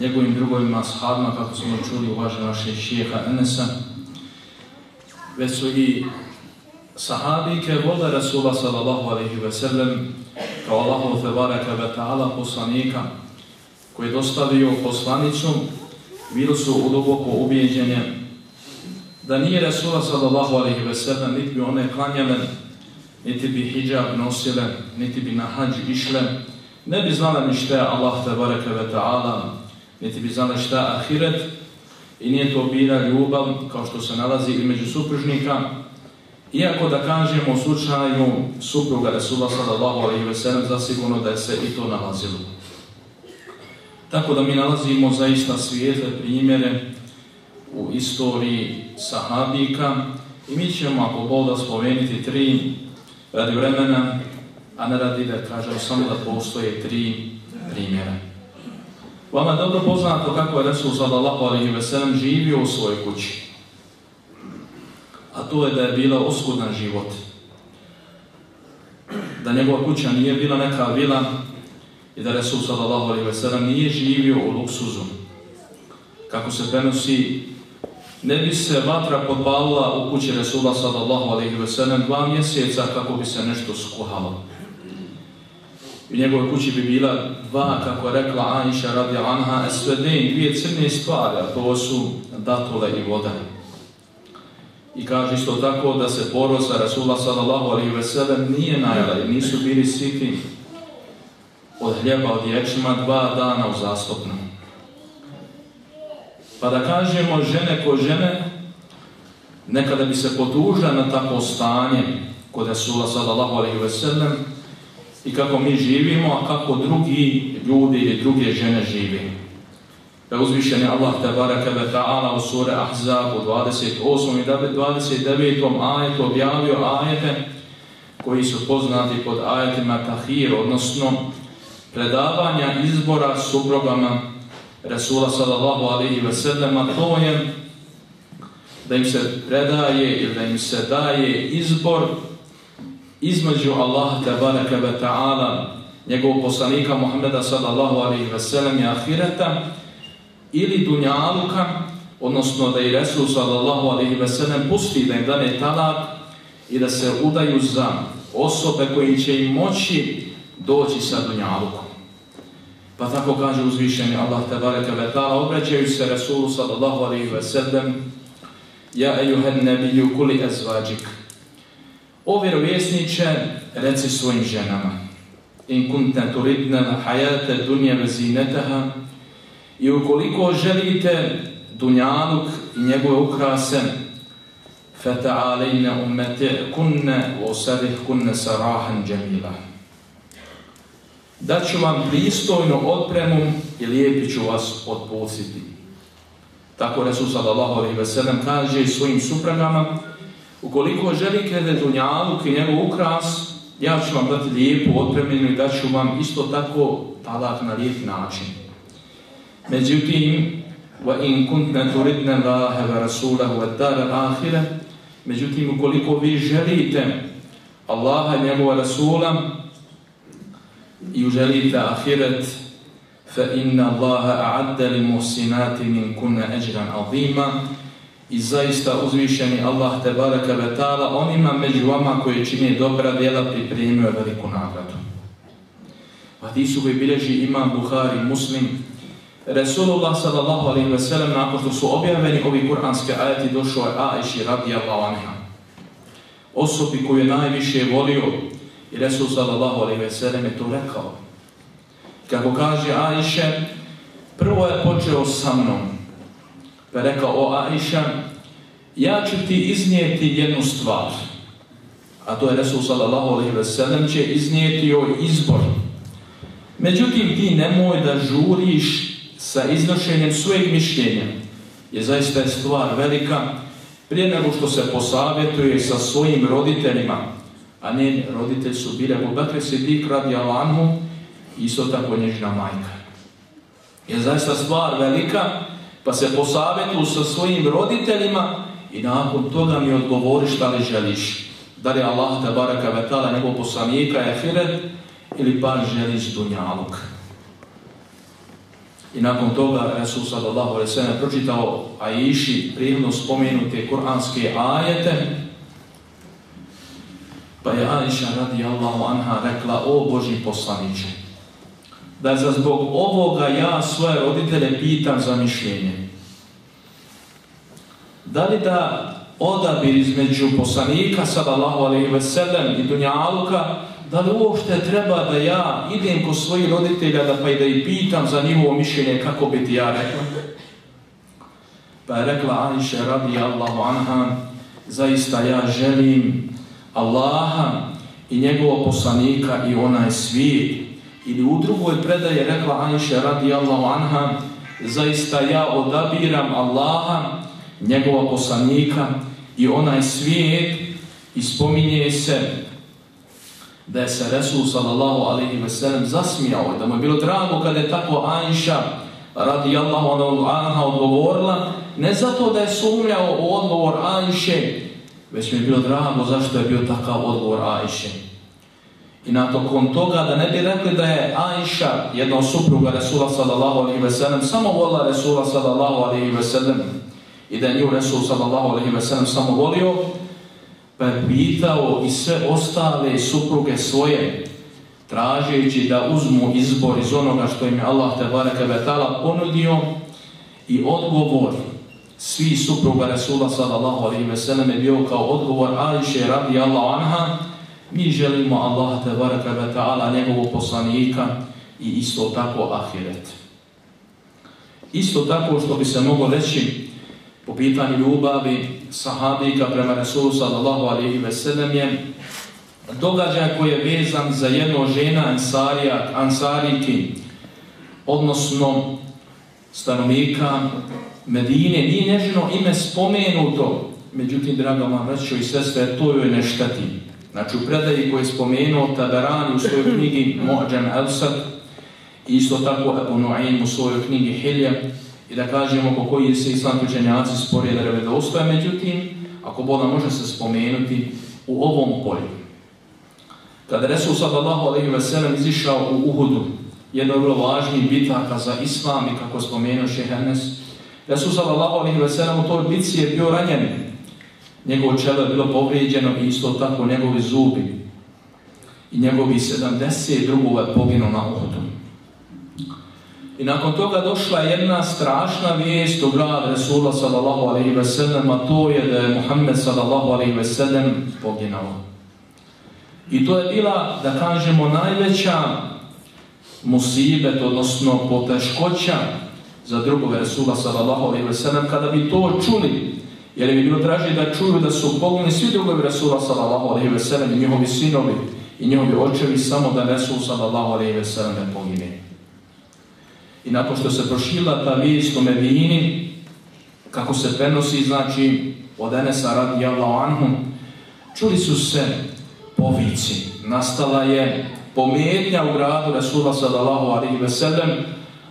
njegovim drugovima sahabima, kako smo čuli uvažen naše šijeha Enesa, već su i sahabike vole Resula sallallahu alaihi ve sellem kao Allahu tebareka ve ta'ala poslanika koji je dostavio poslanicu, bili su u duboko ubijeđenje da nije Resula sallallahu alaihi ve sellem, niti bi one klanjale, niti bi hijab nosile, niti bi na hađ išle, ne bi znala ni šta je Allah tabaraka ve ta'ala, niti bi znala šta je ahiret, i nije to bila ljubav, kao što se nalazi između supružnika, iako da kažemo u slučaju supruga Resula sallallahu alaihi ve sellem, zasigurno da je se i to nalazilo. Tako da mi nalazimo zaista svijetle primjere u istoriji sahabika i mi ćemo, ako Bog da spomenuti tri radi vremena, a ne radi da kažem samo da postoje tri primjera. Vama je dobro poznato kako je Resul sallallahu alaihi ve sellem živio u svojoj kući. A to je da je bila oskudan život. Da njegova kuća nije bila neka vila i da Resul sallallahu alaihi ve sellem nije živio u luksuzu. Kako se prenosi ne bi se vatra podpalila u kući Resula sallallahu alaihi ve sellem dva mjeseca kako bi se nešto skuhalo. U njegovoj kući bi bila dva, kako rekla Aisha radi Anha, esvedin, dvije crne stvari, a to su datule i voda. I kaže isto tako da se porosa Resula sallallahu alaihi ve sellem nije najela i nisu bili siti od hljeba od ječima dva dana u zastupnom. Pa da kažemo žene ko žene, nekada bi se potužila na tako stanje kod Resula sallallahu alaihi ve sellem i kako mi živimo, a kako drugi ljudi ili druge žene živi. Da uzvišen je Allah tabaraka ve ta'ala u sure Ahzab u 28. i 29. ajetu objavio ajete koji su poznati pod ajetima tahir, odnosno predavanja izbora suprogama Rasula sallallahu alaihi ve sellem, a to je da im se predaje ili da im se daje izbor između Allaha tabaraka wa ta'ala njegovog poslanika Muhammeda sallallahu alaihi ve sellem i ahireta ili dunjaluka, odnosno da i Resul sallallahu alaihi ve sellem pusti da im dane talak i da se udaju za osobe koji će im moći doći sa dunjalukom. Pa tako kaže uzvišeni Allah tabaraka ve ta'ala, obraćaju se Rasulu sallallahu alaihi ve sellem, Ja ejuhen nebiju kuli ezvađik. O vjerovjesniće, reci svojim ženama, in kuntne turidne hajate dunje vezineteha, i ukoliko želite dunjanuk i njegove ukrase, fata'alejne ummete kunne u osarih kunne sarahan džemila. Daću vam pristojnu otpremu i lijepi ću vas otpustiti. Tako Resul sallallahu alaihi ve sellem kaže svojim supragama, ukoliko želite dunjaluk i njegov ukras, ja ću vam dati lijepu otpremljenu i daću vam isto tako talak na lijep način. Međutim, wa in kuntna turidna Allahe wa rasulahu wa dara ahire, međutim, ukoliko vi želite Allaha i njegova rasula i želite ahiret, fa inna Allaha a'adda كن أجرا min kunna ajran azima, i zaista uzvišeni Allah te baraka ve ta'ala onima među vama koji čine dobra djela pripremio veliku nagradu. Hadisu koji bilježi imam Buhari muslim, Resulullah sallallahu alaihi ve sellem nakon što su objavljeni ovi kuranski ajati došao je Aishi radijallahu anha. Osobi koju je najviše volio i Resul sallallahu alaihi ve sellem je to rekao. Kako kaže Aiše, prvo je počeo sa mnom, Pa je rekao, o Aisha, ja ću ti iznijeti jednu stvar. A to je Resul sallallahu alaihi ve sellem će iznijeti joj izbor. Međutim, ti nemoj da žuriš sa iznošenjem svojeg mišljenja. Je zaista je stvar velika. Prije nego što se posavjetuje sa svojim roditeljima, a njen roditelj su bile Abu Bakr Siddiq radi Alanhu, isto tako nježna majka. Je zaista stvar velika, pa se posavetu sa svojim roditeljima i nakon toga mi odgovori šta li želiš. Da li Allah te baraka vetala njegov poslanika je hiret ili pa želiš dunjaluk. I nakon toga Resul sallallahu alaihi sallam pročitao Aishi prijedno spomenute kuranske ajete pa je Aisha radijallahu anha rekla o Boži poslaniče da za zbog ovoga ja svoje roditelje pitam za mišljenje. Da li da odabir između poslanika sallallahu alaihi ve sellem i dunjaluka, da li uopšte treba da ja idem kod svojih roditelja da pa i da ih pitam za njihovo mišljenje kako bi ti ja rekla? Pa je rekla Aisha radijallahu anha, zaista ja želim Allaha i njegovog poslanika i onaj svijet. Ili u drugoj predaje rekla Anša radijallahu anha, zaista ja odabiram Allaha, njegova poslanika i onaj svijet. I spominje se da je se Resul sallallahu alaihi ve sellem zasmijao, da mu je bilo drago kada je tako Anša radijallahu anha odgovorila, ne zato da je sumljao u odgovor Anše, već mi je bilo drago zašto je bio takav odgovor Anše. I na tokom toga da ne bi rekli da je Aisha, jedna od supruga Resula sallallahu alaihi ve sellem, samo volila Resula sallallahu alaihi ve sellem i da je nju Resul sallallahu alaihi ve sellem samo volio, pa je pitao i sve ostale supruge svoje, tražeći da uzmu izbor iz onoga što im je Allah te bareke vetala ponudio i odgovor svi supruga Rasula sallallahu alaihi ve sellem je bio kao odgovor Ališe radi Allah anha, Mi želimo Allah te baraka ve ta'ala njegovog poslanika i isto tako ahiret. Isto tako što bi se moglo reći po pitanju ljubavi sahabika prema Resulu sallallahu alaihi ve sellem je događaj koji je vezan za jedno žena ansarija, ansariki, odnosno stanovnika Medine. Nije nežino ime spomenuto, međutim, draga vam reću i sestre, to joj ne štati. Znači u predaji koji je spomenuo Tadarani u svojoj knjigi Mu'đan Al-Sad, isto tako Ebu Nu'aym u svojoj knjigi Hilja, i da kažemo po koji se islamski učenjaci sporije da revedostoje, međutim, ako Bola može se spomenuti u ovom polju. Kada Resul sallallahu alaihi ve sellem izišao u Uhudu, jedna vrlo važnijih bitaka za Islam i kako spomenuo šehenes, Resul sallallahu alaihi ve sellem u toj bitci je bio ranjen. Njegovo čelo je bilo povrijeđeno i isto tako njegovi zubi i njegovi 70 drugova je poginuo na Uhudu. I nakon toga došla jedna strašna vijest u grad Resula sallallahu alaihi ve sellem, a to je da je Muhammed sallallahu alaihi ve sellem poginao. I to je bila, da kažemo, najveća musibet, odnosno poteškoća za drugove Resula sallallahu alaihi ve sellem, kada bi to čuli, jer bi bilo traži da čuju da su poginuli svi drugovi Resula sallallahu alaihi ve sellem i njihovi sinovi i njihovi očevi, samo da Resul sallallahu alaihi ve sellem ne pogine. I nakon što se prošila ta vijest o Medini, kako se prenosi, znači, od Enesa radijallahu anhu, čuli su se povici. Nastala je pomjetnja u gradu Resula sallallahu alaihi ve sellem,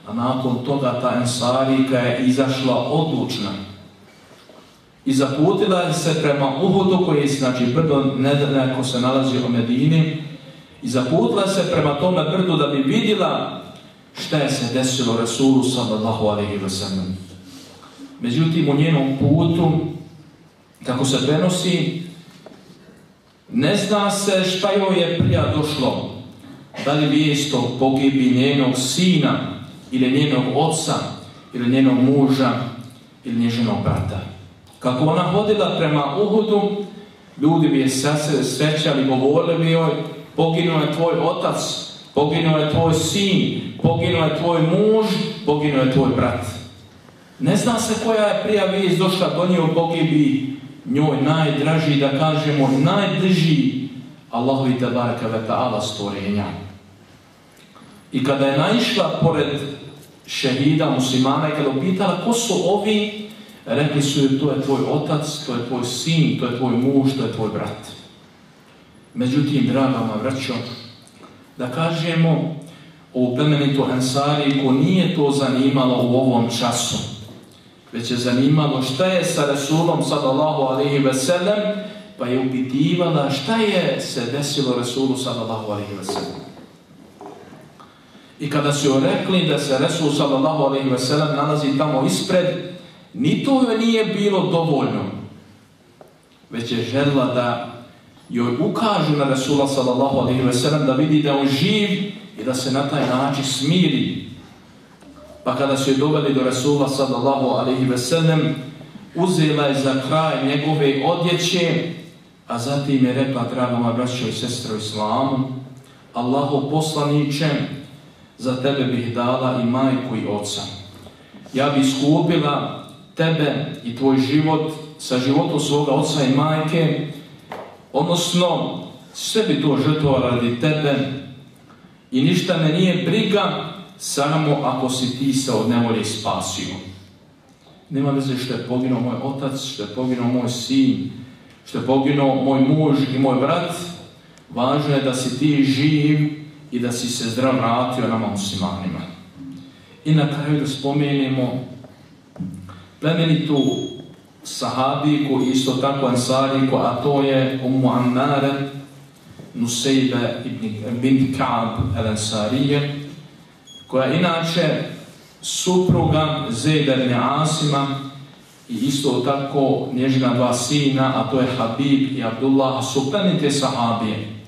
a nakon toga ta ensarika je izašla odlučna. I zaputila se prema Uhudu, koji je, znači, brdo neko se nalazi u Medini, i zaputila se prema tome brdu da bi vidjela šta je se desilo Resulu sallallahu alaihi wa sallam. Međutim, u njenom putu, kako se prenosi, ne zna se šta joj je prija došlo. Da li vijest o pogibi njenog sina, ili njenog oca, ili njenog muža, ili nježenog brata. Kako ona hodila prema Uhudu, ljudi bi je srećali, govorili bi joj, poginuo je tvoj otac, poginuo je tvoj sin, poginuo je tvoj muž, poginuo je tvoj brat. Ne zna se koja je prija vijest došla do nje u pogibi njoj najdraži, da kažemo, najbliži Allahovi tabaraka ve ta'ala stvorenja. I kada je naišla pored šehida muslimana i kada upitala ko su ovi, rekli su joj to je tvoj otac, to je tvoj sin, to je tvoj muž, to je tvoj brat. Međutim, dragama vraćo, da kažemo o plemenitu Ansariku nije to zanimalo u ovom času, već je zanimalo šta je sa Rasulom sallallahu alaihi ve sellem, pa je upitivala šta je se desilo Rasulu sallallahu alaihi ve sellem. I kada su joj rekli da se Rasul sallallahu alaihi ve sellem nalazi tamo ispred, ni to joj nije bilo dovoljno, već je želila da joj ukažu na Resula sallallahu alaihi ve sellem da vidi da on živ i da se na taj način smiri. Pa kada su je doveli do Resula sallallahu alaihi ve sellem, uzela je za kraj njegove odjeće, a zatim je rekla, draga moja braćo i sestra islamu, Allahu poslaniće, za tebe bih dala i majku i oca. Ja bih skupila tebe i tvoj život sa životom svoga oca i majke, odnosno sve bi to žrtvo radi tebe i ništa me nije briga samo ako si ti se od nevolje spasio. Nema veze što je poginuo moj otac, što je poginuo moj sin, što je poginuo moj muž i moj brat, važno je da si ti živ i da si se zdrav vratio nama muslimanima. I na kraju da spomenemo plemenitu sahabiku, isto tako ansariku, a to je Ummu Ammare, Nusejbe ibn bint Ka'ab el-Ansarije, koja inače supruga Zejda ibn Asima i isto tako nježna dva sina, a to je Habib i Abdullah, su plemenite sahabije.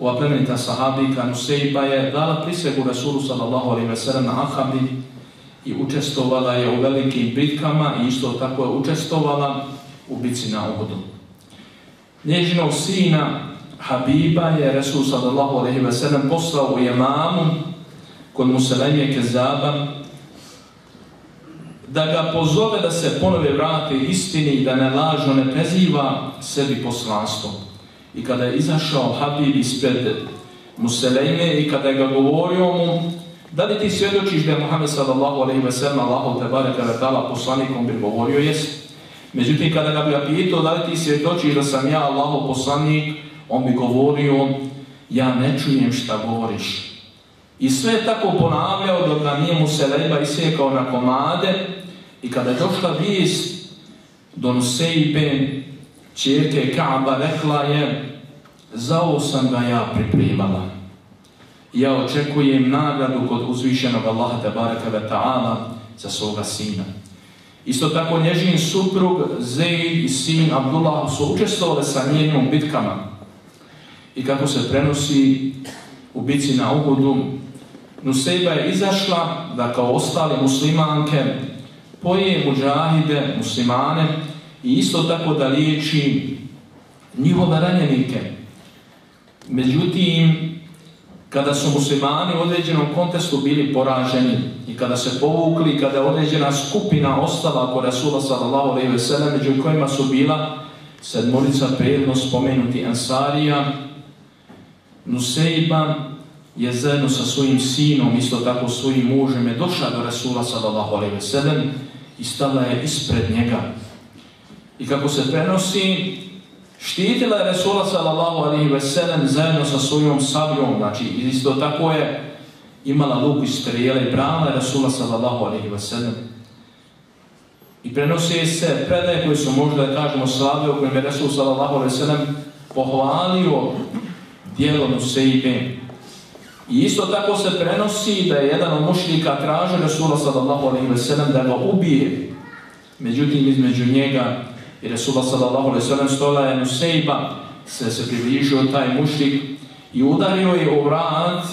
Ova plemenita sahabika Nusejba je dala prisegu Rasulu sallallahu alaihi ve sellem na Ahabi i učestovala je u velikim bitkama i isto tako je učestovala u bitci na Uhudu. Njeđinog sina Habiba je Resul sallallahu alaihi ve sellem poslao u Jemamu kod Muselemije Kezaba da ga pozove da se ponove vrati istini i da ne lažno ne preziva sebi poslanstvo. I kada je izašao Habib ispred Muselejme i kada je ga govorio mu da li ti svjedočiš da je Muhammed sallallahu alaihi ve sellem Allahu te bareka ve ta'ala poslanikom bi govorio jest. Međutim, kada ga bi pitao da li ti svjedočiš da sam ja Allahu poslanik, on bi govorio, ja ne čujem šta govoriš. I sve je tako ponavljao dok ga nije Muselejba isjekao na komade i kada je došla vijest do Nuseibe čirke Kaaba, rekla je, za ovo sam ga ja pripremala. Ja očekujem nagradu kod uzvišenog Allaha tabaraka wa ta'ala za svoga sina. Isto tako nježin suprug Zaid i sin Abdullah su učestvovali sa njenim bitkama. I kako se prenosi u bitci na Uhudu, Nusejba je izašla da kao ostale muslimanke poje muđahide, muslimane i isto tako da liječi njihove ranjenike. Međutim, kada su muslimani u određenom kontestu bili poraženi i kada se povukli, kada je određena skupina ostala kod Rasula sallallahu alaihi ve sellem, među kojima su bila sedmorica prijedno spomenuti Ansarija, Nusejba je zajedno sa svojim sinom, isto tako svojim mužem, je došla do Rasula sallallahu alaihi ve sellem i stala je ispred njega. I kako se prenosi, štitila je Resula sallallahu alaihi ve sellem zajedno sa svojom sabljom, znači isto tako je imala luk i strijele i branila je Resula sallallahu alaihi ve sellem. I prenosi se predaje koje su možda kažemo slave u kojem je Resul sallallahu alaihi ve sellem pohvalio dijelo Nuseibe. I isto tako se prenosi da je jedan od mušljika tražio Resula sallallahu alaihi ve sellem da ga ubije. Međutim, između njega I Resulullah sallallahu alaihi sallam stola je Nusejba, se se približio taj mušlik i udario je u vrat,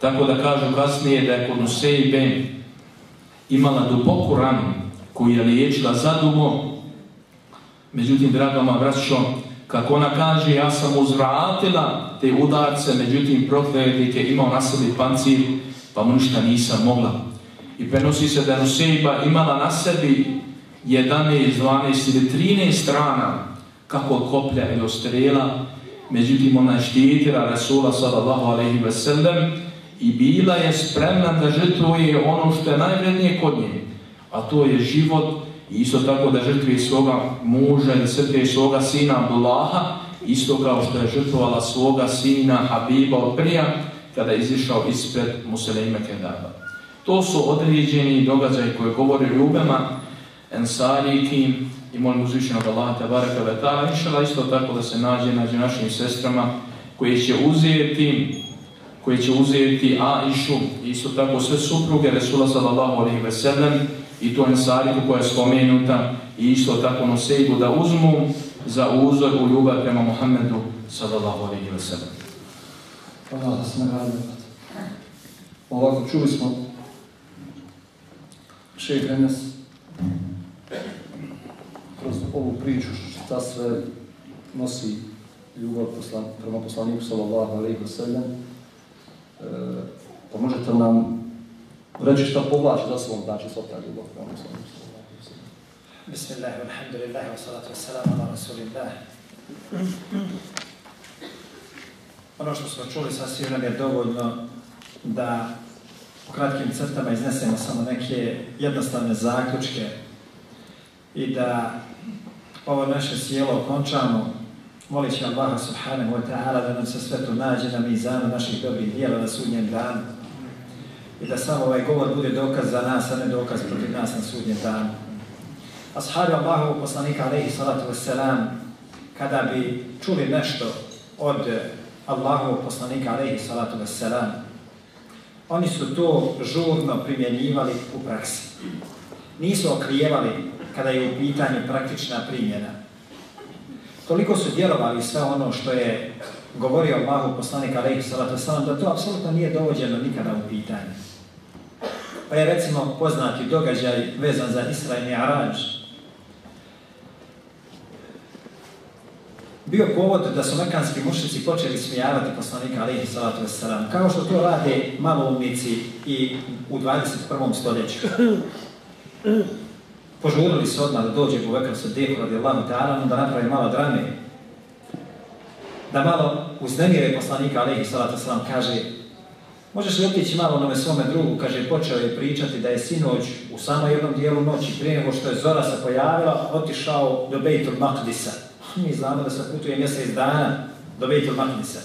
tako da kažu kasnije da je kod Nusejbe imala duboku ranu koju je liječila zadugo. Međutim, dragama vraćo, kako ona kaže, ja sam uzvratila te udarce, međutim, prokletnik je imao na sebi pancir, pa mu ništa nisam mogla. I prenosi se da je Nusejba imala na sebi 11, 12 ili 13 strana kako koplja ili ostrela, strela, međutim ona štitira Rasula sallallahu alaihi ve sellem i bila je spremna da žrtvuje ono što je najvrednije kod nje, a to je život i isto tako da žrtvuje svoga muža ili srte svoga sina Abdullaha, isto kao što je žrtvovala svoga sina Habiba od prija kada je izišao ispred Muselejme Kedaba. To su određeni događaj koje govore ljubema, ensariki i molim uzvišenog Allaha tabaraka wa ta'ala inšala isto tako da se nađe nađe našim sestrama koji će uzeti koji će uzeti Aishu isto tako sve supruge Resula sallallahu alaihi ve sellem i to ensariku koja je spomenuta i isto tako nosejbu da uzmu za uzor u ljubav prema Muhammedu sallallahu alaihi ve sellem. Hvala da smo radili. Ovako čuli smo šeht Enes kroz ovu priču šta sve nosi ljubav poslan, prema poslaniku sallallahu alaihi wa sallam. E, pa možete nam reći šta povlači za svom znači sva ta ljubav prema poslaniku sallallahu alaihi wa sallam. Bismillah, alhamdulillah, wa salatu wa salam, ala rasulillah. Ono što smo čuli sasvim nam je dovoljno da u kratkim crtama iznesemo samo neke jednostavne zaključke i da ovo naše sjelo okončamo, molići Allaha subhanahu wa ta'ala da nam se sve to nađe na mizanu naših dobrih dijela na sudnjem danu i da samo ovaj govor bude dokaz za nas, a ne dokaz protiv nas na sudnjem danu. Ashabi Allahu poslanika alaihi salatu wassalam, kada bi čuli nešto od Allahu poslanika alaihi salatu wassalam, oni su to žurno primjenjivali u praksi. Nisu okrijevali kada je u pitanju praktična primjena. Toliko su djelovali sve ono što je govorio Allahu poslanik alaihi salatu salam, da to apsolutno nije dovođeno nikada u pitanje. Pa je recimo poznati događaj vezan za Isra i Mi'arađ. Bio povod da su mekanski mušnici počeli smijavati poslanika alaihi salatu salam, kao što to rade maloumnici i u 21. stoljeću požurili se odmah da dođe u Bekr Sadiku radi Allahu ta'ala, da napravi malo drame, da malo uznemire poslanika alaihi salatu salam, kaže, možeš li otići malo na svome drugu, kaže, počeo je pričati da je sinoć u samo jednom dijelu noći, prije nego što je Zora se pojavila, otišao do Bejtul Maqdisa. Mi znamo da se putuje mjesec dana do Bejtul Maqdisa,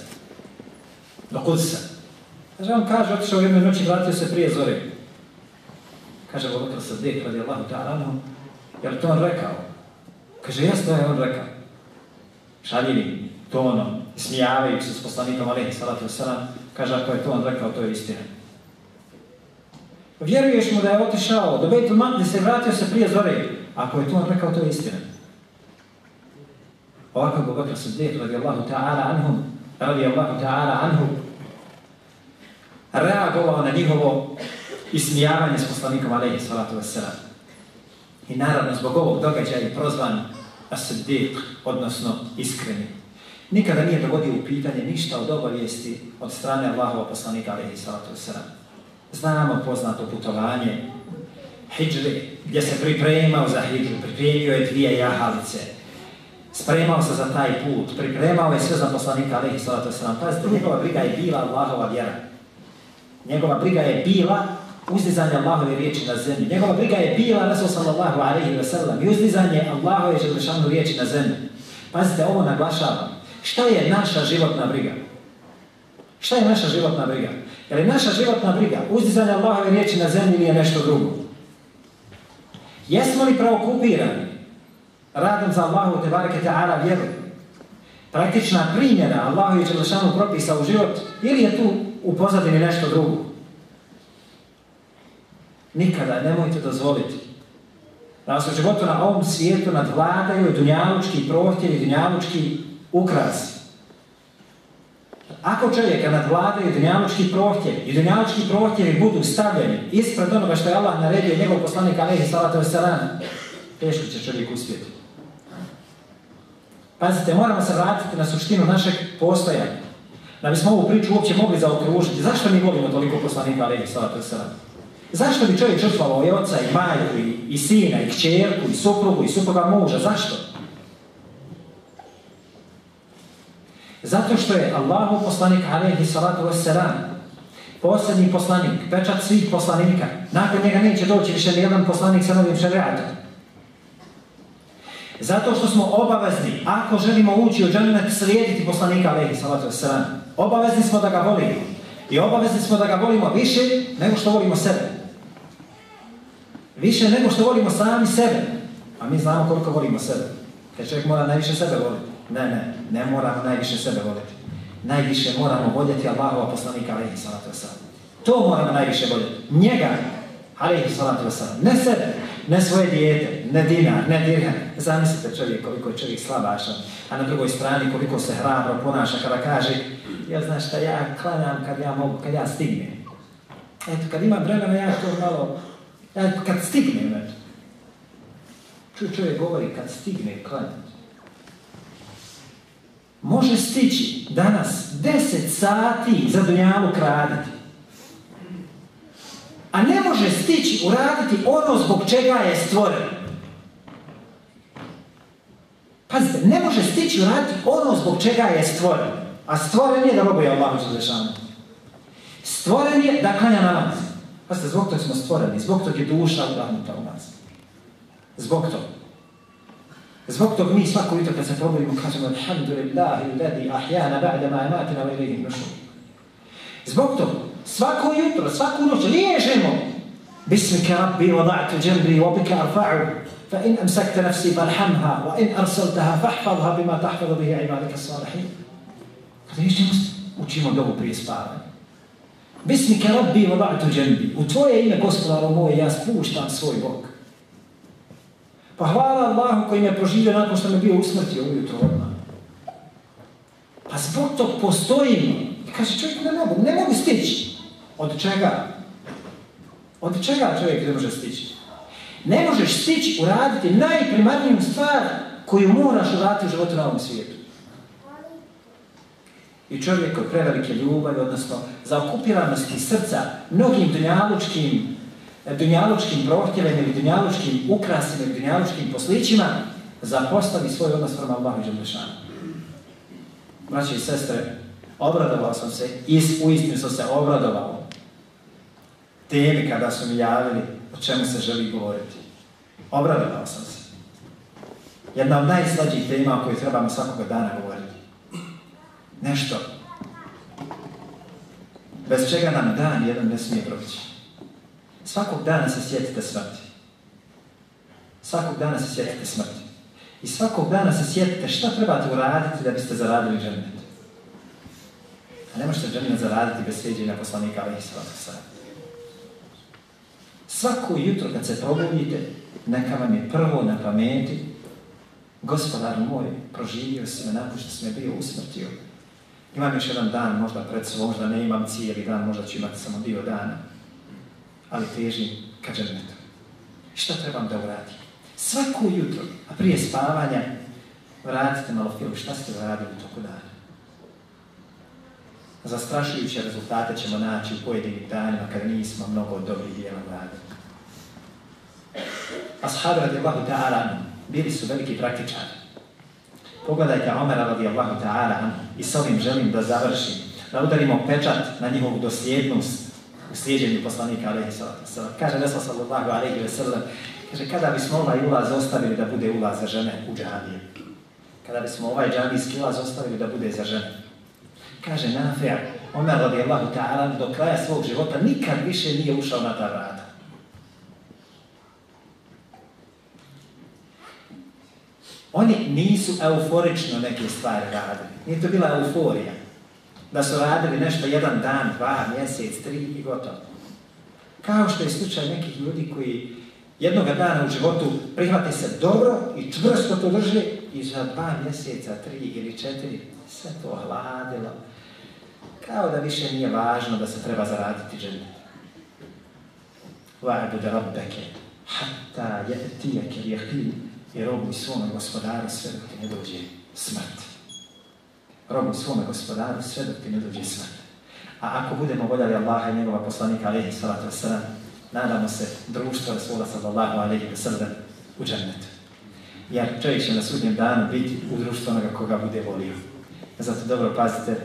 do Kudsa. Kaže, on kaže, otišao u jednoj noći, vratio se prije Zore. Kaže Abu Bakr Sadiq radijallahu ta'ala anhu, je li to on rekao? Kaže, jes to je on rekao. Šaljivi, tonom, smijavajući se s poslanikom Alihi salatu wasalam, kaže ako je to on rekao, to je istina. Vjeruješ mu da je otišao do Bejtul Maqdis se vratio se prije zore. Ako je to on rekao, to je istina. Ovako Abu Bakr Sadiq radijallahu ta'ala anhum, radijallahu ta'ala anhu, reagovao na njihovo ismijavanje s poslanikom alaihi salatu wasalam. I naravno zbog ovog događaja je prozvan As-Siddiq, odnosno iskreni. Nikada nije dogodio u pitanje ništa od obavijesti od strane Allahova poslanika alaihi salatu wasalam. Znamo poznato putovanje Hidžri, gdje se pripremao za Hidžu, pripremio je dvije jahalice, spremao se za taj put, pripremao je sve za poslanika alaihi salatu wasalam. Pazite, njegova briga je bila Allahova vjera. Njegova briga je bila uzdizanje Allahove riječi na zemlji. Njegova briga je bila Rasul sallallahu alaihi wa sallam i uzdizanje Allahove želešanu riječi na zemlji. Pazite, ovo naglašavam. Šta je naša životna briga? Šta je naša životna briga? Je naša životna briga uzdizanje Allahove riječi na zemlji nije nešto drugo? Jesmo li preokupirani radom za Allahu te bareke ta'ala vjeru? Praktična primjena Allahu i Đelešanu propisa u život ili je tu u pozadini nešto drugo? Nikada nemojte dozvoliti da vas u životu na ovom svijetu nadvladaju dunjavučki prohtjevi, dunjavučki ukras. Ako čovjeka nadvladaju dunjavučki prohtjevi i dunjavučki prohtjevi budu stavljeni ispred onoga što je Allah naredio njegov poslanik Alehi Salatu Veselana, teško će čovjek uspjeti. Pazite, moramo se vratiti na suštinu našeg postojanja. Da bismo ovu priču uopće mogli zaokružiti. Zašto mi volimo toliko poslanika Alehi Salatu Veselana? Zašto bi čovjek žrtvovao i oca, i majku, i, i sina, i kćerku, i suprugu, i supruga muža? Zašto? Zato što je Allahu poslanik alaihi salatu wassalam posljednji poslanik, pečat svih poslanika. Nakon njega neće doći više nijedan poslanik sa novim šariatom. Zato što smo obavezni, ako želimo ući u džennet, slijediti poslanika alaihi salatu wassalam. Obavezni smo da ga volimo. I obavezni smo da ga volimo više nego što volimo sebe. Više nego što volimo sami sebe. A mi znamo koliko volimo sebe. Jer čovjek mora najviše sebe voliti. Ne, ne, ne moramo najviše sebe voliti. Najviše moramo voljeti Allahova poslanika, alaihi salatu wasalam. To moramo najviše voljeti. Njega, alaihi salatu wasalam. Ne sebe, ne svoje dijete, ne dinar, ne dirhan. Zamislite čovjek koliko je čovjek slabašan, a na drugoj strani koliko se hrabro ponaša kada kaže ja znaš šta ja klanjam kad ja mogu, kad ja stignem. Eto, kad imam vremena, ja to malo, Kad, kad stigne, znači. Čuj čovjek govori kad stigne klanjati. Može stići danas 10 sati za dunjavu kraditi. A ne može stići uraditi ono zbog čega je stvoren. Pazite, ne može stići uraditi ono zbog čega je stvoren. A stvoren je da robuje Allahu Đelešanu. Stvoren je da klanja namaz. Pazite, zbog toga smo stvoreni, zbog toga je duša udahnuta u nas. Zbog toga. Zbog toga mi svako jutro kad se probudimo kažemo Alhamdulillahi ledi ahjana ba'da ma amatina wa ilayhi nushur. Zbog toga svako jutro, svaku noć liježemo Bismika rabbi vada'tu džembri wa bika arfa'u fa in amsakta nafsi farhamha wa in arsaltaha fahfadha bima tahfadha bihi ibadika salihin. Kada liježemo učimo dobu prije spavanja. Bismika rabbi wada'tu jambi. U tvoje ime gospodaro moje ja spuštam svoj bok. Pa hvala Allahu koji me proživio nakon što me bio usmrtio ujutro odmah. Pa zbog tog postojimo. I kaže čovjek ne mogu, ne mogu stići. Od čega? Od čega čovjek ne može stići? Ne možeš stići uraditi najprimarniju stvar koju moraš uraditi u životu na ovom svijetu. I čovjek od prevelike ljubavi, odnosno za okupiranosti srca mnogim dunjalučkim dunjalučkim prohtjevem ili dunjalučkim ukrasima ili dunjalučkim poslićima zapostavi svoj odnos prema Allahu i Đelešanu. Braći i sestre, obradovao sam se, is, u istinu sam se obradovao temi kada su mi javili o čemu se želi govoriti. Obradovao sam se. Jedna od najslađih tema o kojoj trebamo svakoga dana govoriti. Nešto bez čega nam dan jedan ne smije proći. Svakog dana se sjetite smrti. Svakog dana se sjetite smrti. I svakog dana se sjetite šta trebate uraditi da biste zaradili džennet. A ne možete džennet zaraditi bez sviđenja poslanika alaihi sallatu sallam. Svako jutro kad se probudite, neka vam je prvo na pameti gospodar moj, proživio si me, nakon što si me bio usmrtio. Imam još jedan dan, možda pred svoj, možda ne imam cijeli dan, možda ću imati samo dio dana. Ali težim ka džernetu. Šta trebam da uradim? Svako jutro, a prije spavanja, vratite malo film, šta ste uradili u toku dana? Zastrašujuće rezultate ćemo naći u pojedinim danima kada nismo mnogo dobrih dijela uradili. Ashabi radijallahu ta'ala bili su veliki praktičari. Pogledajte Omera radijallahu ta'ala i s ovim želim da završim, da udarimo pečat na njihovu dosljednost u slijedjenju poslanika alaihi sallam. Kaže Resul sallallahu alaihi sallam, kaže kada bismo ovaj ulaz ostavili da bude ulaz za žene u džahadije. Kada bismo ovaj džahadijski ulaz ostavili da bude za žene. Kaže Nafija, Omer radijallahu ta'ala do kraja svog života nikad više nije ušao na ta vrata. Oni nisu euforično neke stvari radili. Nije to bila euforija. Da su radili nešto jedan dan, dva, mjesec, tri i gotovo. Kao što je slučaj nekih ljudi koji jednog dana u životu prihvate se dobro i čvrsto to drže i za dva mjeseca, tri ili četiri, sve to hladilo. Kao da više nije važno da se treba zaraditi džennet. Va'budu rabbeke, hatta je'tijeke lijekinu i robuj svome gospodaru sve dok ti ne dođe smrt. Robuj svome gospodaru sve dok ti ne dođe smrt. A ako budemo voljali Allaha i njegova poslanika alaihi salatu wasalam, nadamo se društvo Rasula sallallahu alaihi wa sallam u džennetu. Jer čovjek će na sudnjem danu biti u društvu onoga koga bude volio. Zato dobro pazite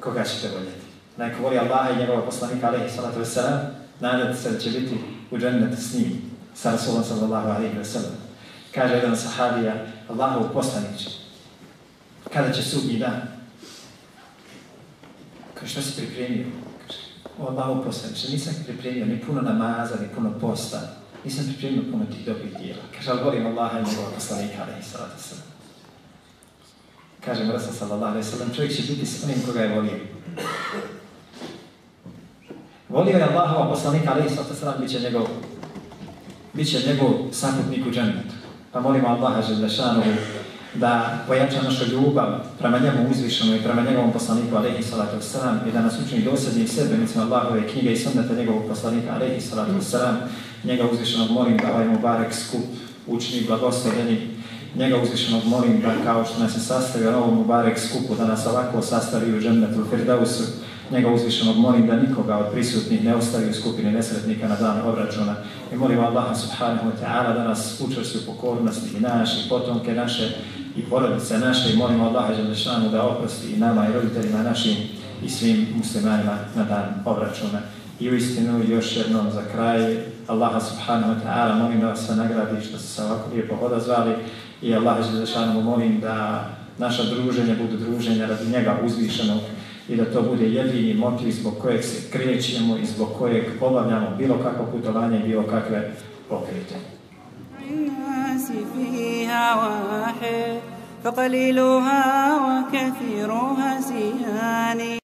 koga ćete voljeti. Neko voli Allaha i njegova poslanika alaihi salatu wasalam, nadate se da će biti u džennetu s njim, sa Rasulom sallallahu alaihi wa sallam. Kaže jedan sahabija, Allahov poslanić, kada će sudnji dan? Kaže, što si pripremio? Kaže, o Allahov poslanić, nisam pripremio ni puno namaza, ni puno posta, nisam pripremio puno tih dobrih dijela. Kaže, ali volim Allaha i njegova poslanika, ali i salatu sallam. Kaže, mrsa sallallahu alaihi sallam, čovjek će biti s onim koga je volio. Volio je Allahova poslanika, ali i salatu sallam, bit će njegov, bit će njegov saputnik u džennetu. Pa molimo Allaha Želešanovu da pojača našu ljubav prema njemu uzvišenu i prema njegovom poslaniku alaihi salatu wasalam i da nas učini dosadnijim sedbenicima Allahove knjige i sunnata njegovog poslanika alaihi salatu wasalam. Njega uzvišenog molim da ovaj Mubarek skup učini blagosloveni. Njega uzvišenog molim da kao što nas je sastavio na ovom Mubarek skupu da nas ovako sastavi u džennetu Firdausu njega uzvišenog molim da nikoga od prisutnih ne ostavi u skupini nesretnika na dan obračuna. I molim Allaha subhanahu wa ta'ala da nas učvrsti u pokornosti i naši potomke naše i porodice naše. I molim Allaha želešanu da oprosti i nama i roditeljima našim i svim muslimanima na dan obračuna. I u istinu još jednom za kraj Allaha subhanahu wa ta'ala molim da vas nagradi što ste se ovako lijepo odazvali. I Allaha želešanu molim da naša druženja budu druženja radi njega uzvišenog i da to bude jedini motiv zbog kojeg se krećemo i zbog kojeg obavljamo bilo kakvo putovanje i bilo kakve pokrite. فقليلها وكثيرها زيان